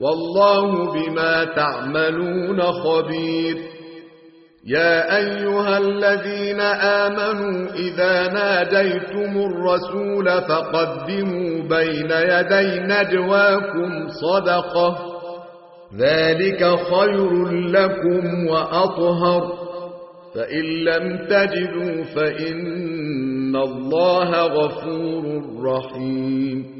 والله بما تعملون خبير. يا أيها الذين آمنوا إذا ناديتم الرسول فقدموا بين يدي نجواكم صدقة. ذلك خير لكم وأطهر. فإن لم تجدوا فإن الله غفور رحيم.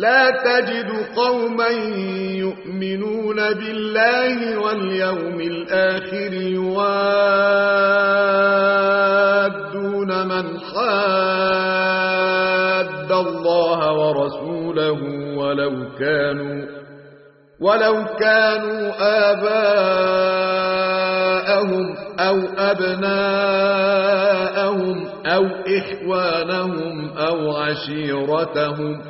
لا تجد قوما يؤمنون بالله واليوم الآخر يوادون من حاد الله ورسوله ولو كانوا ولو كانوا آباءهم أو أبناءهم أو إخوانهم أو عشيرتهم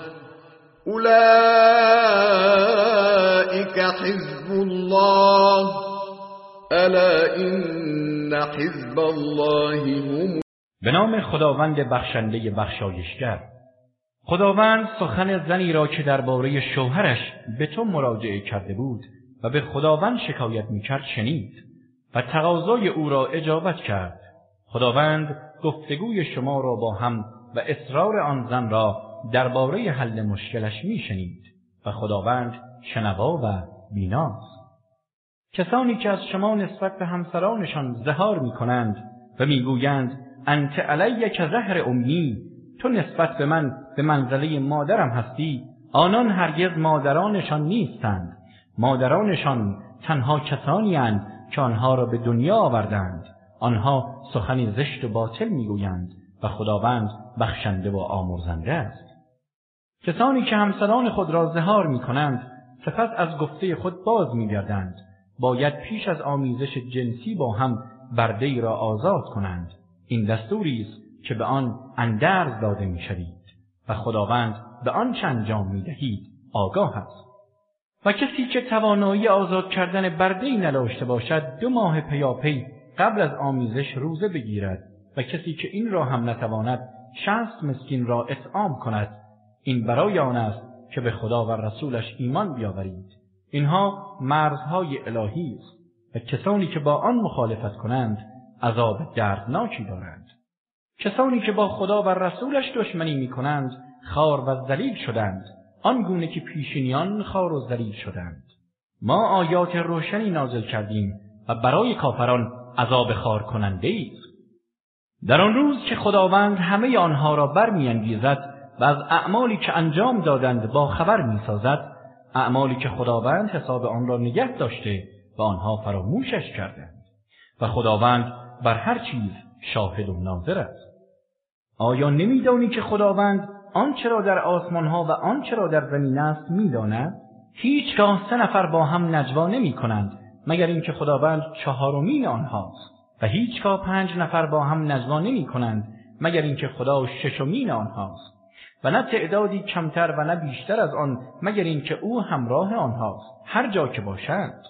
أولئك حزب الله. ألا إن حزب الله هم به نام خداوند بخشنده بخشایشگر. خداوند سخن زنی را که درباره شوهرش به تو مراجعه کرده بود و به خداوند شکایت می‌کرد شنید و تقاضای او را اجابت کرد. خداوند گفتگوی شما را با هم و اصرار آن زن را درباره حل مشکلش میشنید و خداوند شنوا و بیناست. کسانی که از شما نسبت به همسرانشان ظهار می کنند و می‌گویند انت علی کظهر امی تو نسبت به من به منزله مادرم هستی. آنان هرگز مادرانشان نیستند. مادرانشان تنها کسانی هستند که آنها را به دنیا آوردند. آنها سخنی زشت و باطل می‌گویند و خداوند بخشنده و آمرزنده است. کسانی که همسران خود را ظهار می کنند سپس از گفته خود باز می گردند. باید پیش از آمیزش جنسی با هم برده را آزاد کنند این دستوری است که به آن اندرز داده می شوید و خداوند به آنچه انجام می دهید آگاه است و کسی که توانایی آزاد کردن برده ای نداشته باشد دو ماه پیاپی قبل از آمیزش روزه بگیرد و کسی که این را هم نتواند شصت مسکین را اطعام کند این برای آن است که به خدا و رسولش ایمان بیاورید. اینها مرزهای الهی است و کسانی که با آن مخالفت کنند عذاب دردناکی دارند. کسانی که با خدا و رسولش دشمنی می کنند خوار و ذلیل شدند. آنگونه که پیشینیان خوار و ذلیل شدند. ما آیات روشنی نازل کردیم و برای کافران عذاب خوار کننده است در آن روز که خداوند همه آنها را برمیانگیزد و از اعمالی که انجام دادند با خبر می‌سازد اعمالی که خداوند حساب آن را نگه داشته و آنها فراموشش کردند. و خداوند بر هر چیز شاهد و ناظر است. آیا نمیدانی که خداوند آنچه را در آسمانها و آنچه را در زمین است می‌داند؟ هیچگاه سه نفر با هم نجوا نمی کنند مگر اینکه خداوند چهارمین آنهاست. و هیچگاه پنج نفر با هم نجوا نمی کنند مگر اینکه خدا ششمین آنهاست. و نه تعدادی کمتر و نه بیشتر از آن مگر اینکه او همراه آنهاست. هر جا که باشند.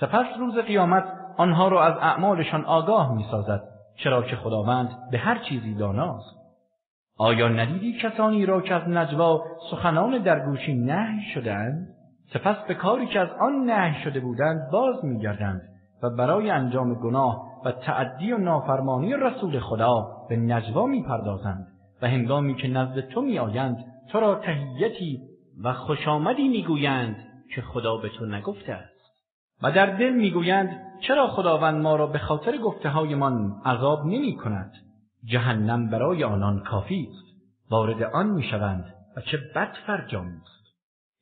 سپس روز قیامت آنها را از اعمالشان آگاه می‌سازد چرا که خداوند به هر چیزی داناست. آیا ندیدی کسانی را که از نجوا سخنان در گوشی نهی شدند؟ سپس به کاری که از آن نهی شده بودند باز میگردند و برای انجام گناه و تعدی و نافرمانی رسول خدا به نجوا می‌پردازند. و هنگامی که نزد تو میآیند تو را تحیتی و خوش آمدی می‌گویند که خدا به تو نگفته است. و در دل می‌گویند چرا خداوند ما را به خاطر گفته هایمان عذاب نمی کند جهنم برای آنان کافی است. وارد آن می‌شوند و چه بد فرجامی است.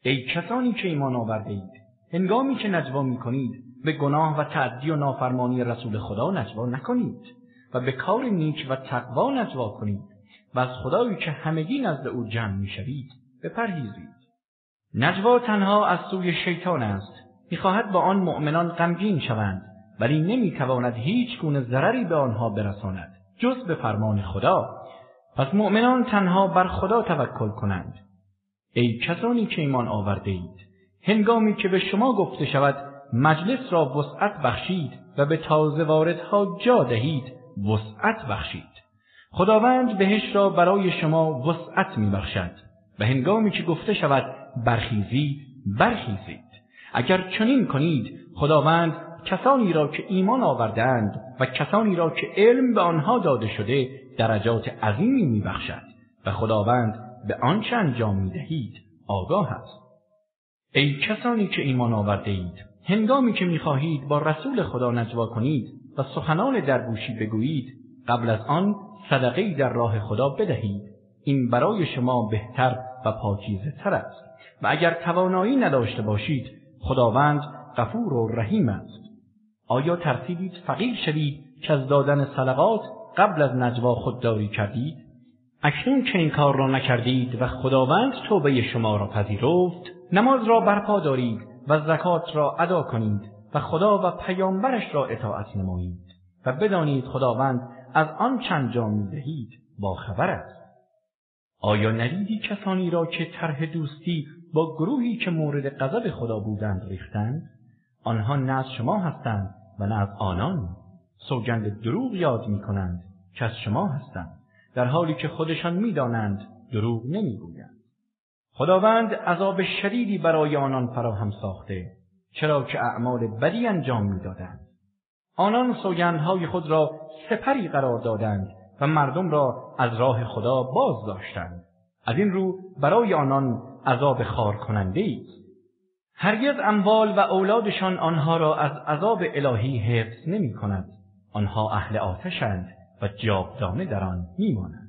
ای کسانی که ایمان آورده اید هنگامی که نجوا می کنید به گناه و تعدی و نافرمانی رسول خدا نجوا نکنید و به کار نیک و تقوا نجوا کنید. و از خدایی که همگی نزد او جمع می‌شوید بپرهیزید. نجوا تنها از سوی شیطان است. می‌خواهد با آن مؤمنان غمگین شوند ولی نمی‌تواند هیچ گونه ضرری به آنها برساند جز به فرمان خدا. پس مؤمنان تنها بر خدا توکل کنند. ای کسانی که ایمان آورده اید هنگامی که به شما گفته شود مجلس را وسعت بخشید و به تازه واردها جا دهید وسعت بخشید. خداوند بهشت را برای شما وسعت میبخشد و هنگامی که گفته شود برخیزی برخیزید. اگر چنین کنید خداوند کسانی را که ایمان آوردند و کسانی را که علم به آنها داده شده درجات عظیمی میبخشد و خداوند به آنچه انجام می‌دهید آگاه است. ای کسانی که ایمان آورده اید هنگامی که می‌خواهید با رسول خدا نجوا کنید و سخنان درگوشی بگویید قبل از آن صدقه در راه خدا بدهید. این برای شما بهتر و پاکیزه تر است. و اگر توانایی نداشته باشید خداوند غفور و رحیم است. آیا ترسیدید فقیر شوید که از دادن صدقات قبل از نجوا خودداری کردید؟ اکنون که این کار را نکردید و خداوند توبه شما را پذیرفت. نماز را برپا دارید و زکات را ادا کنید و خدا و پیامبرش را اطاعت نمایید. و بدانید خداوند از آنچه انجام می‌دهید با خبر است. آیا ندیدی کسانی را که طرح دوستی با گروهی که مورد غضب خدا بودند ریختند؟ آنها نه از شما هستند و نه از آنان. سوگند دروغ یاد می کنند که از شما هستند. در حالی که خودشان می‌دانند دروغ می‌گویند خداوند عذاب شدیدی برای آنان فراهم ساخته چرا که اعمال بدی انجام می‌دادند آنان سوگندهای خود را سپری قرار دادند و مردم را از راه خدا باز داشتند. از این رو برای آنان عذاب خوار کننده است. هرگز اموال و اولادشان آنها را از عذاب الهی حفظ نمی کند. آنها اهل آتشند و جاودانه در آن میمانند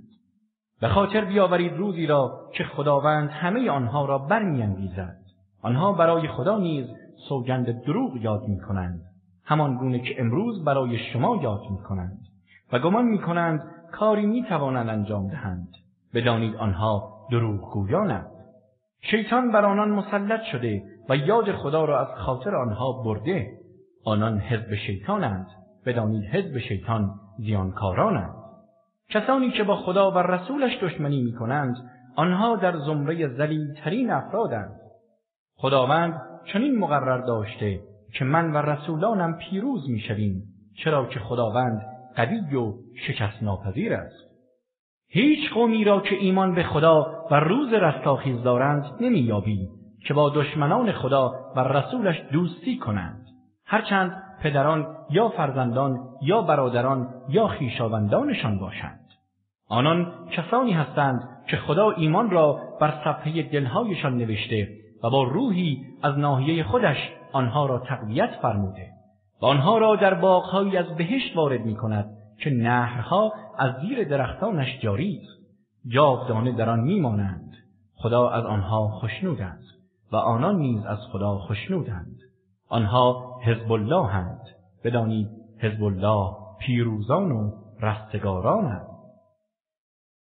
به خاطر بیاورید روزی را که خداوند همه آنها را برمیانگیزد. آنها برای خدا نیز سوگند دروغ یاد می کنند. همان گونه که امروز برای شما یاد می کنند و گمان می کنند کاری می توانند انجام دهند. بدانید آنها دروغ گویانند شیطان بر آنان مسلط شده و یاد خدا را از خاطر آنها برده. آنان حزب شیطانند. بدانید حزب شیطان زیانکارانند. کسانی که با خدا و رسولش دشمنی می کنند آنها در زمره ترین افرادند. خداوند چنین مقرر داشته که من و رسولانم پیروز می‌شویم چرا که خداوند قوی و شکست ناپذیر است. هیچ قومی را که ایمان به خدا و روز رستاخیز دارند نمییابی که با دشمنان خدا و رسولش دوستی کنند. هرچند پدران یا فرزندان یا برادران یا خویشاوندانشان باشند. آنان کسانی هستند که خدا ایمان را بر صفحه دلهایشان نوشته و با روحی از ناحیه خودش آنها را تقویت فرموده و آنها را در باغهایی از بهشت وارد می کند که نهرها از زیر درختانش جاری است جاودانه در آن میمانند. خدا از آنها خشنود است و آنان نیز از خدا خشنودند. آنها حزب الله‌اند بدانید حزب الله پیروزان و رستگارانند.